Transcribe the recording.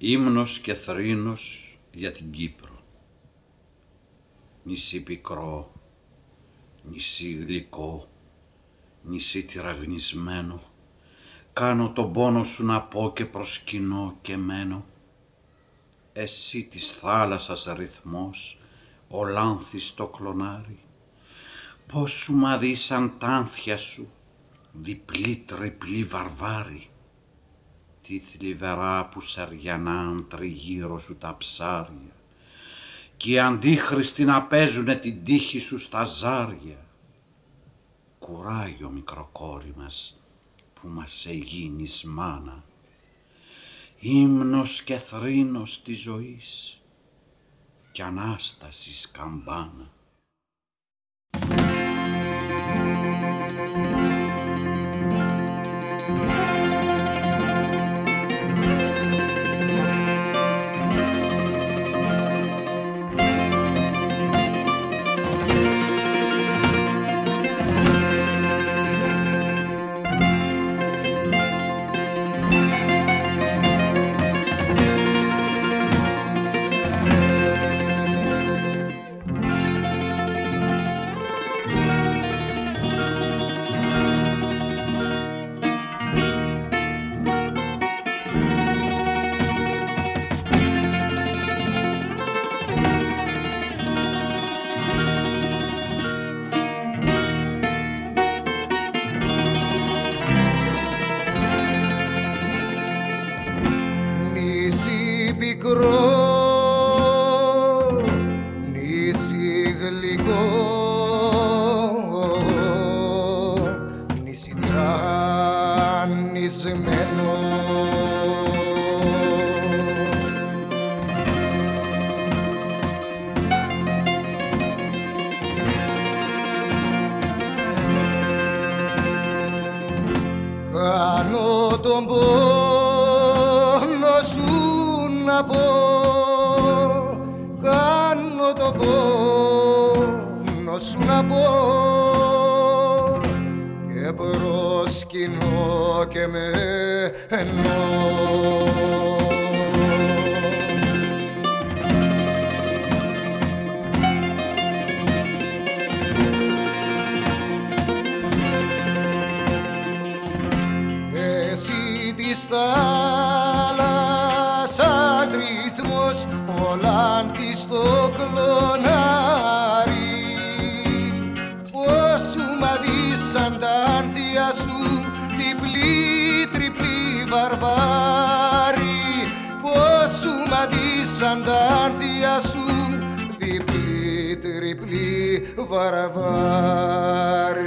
Ύμνος και θρήνος για την Κύπρο. Νησί πικρό, νησί γλυκό, νησί τυραγνισμένο, κάνω τον πόνο σου να πω και προσκυνώ και μένω. Εσύ της θάλασσας ρυθμός, ο λάνθης το κλονάρι, πώς σου μαδίσαν τάνθια σου, διπλή τριπλή βαρβάρι τι θλιβερά που σαριανάν τριγύρω σου τα ψάρια και οι αντίχριστοι να παίζουνε την τύχη σου στα ζάρια. Κουράγιο μικροκόρη μας που μας εγίνεις μάνα, ύμνος και θρήνος της ζωής και Ανάστασης καμπάνα. Κάνω τον πόνο σου να πω, κάνω τον πόνο σου να πω και προσκυνώ και με εννοώ. της θάλασσας ρυθμός ο λάνθης το κλώνα βαρβάρι πως σου μαντήσαν τα άνθια σου διπλή τριπλή βαρβάρι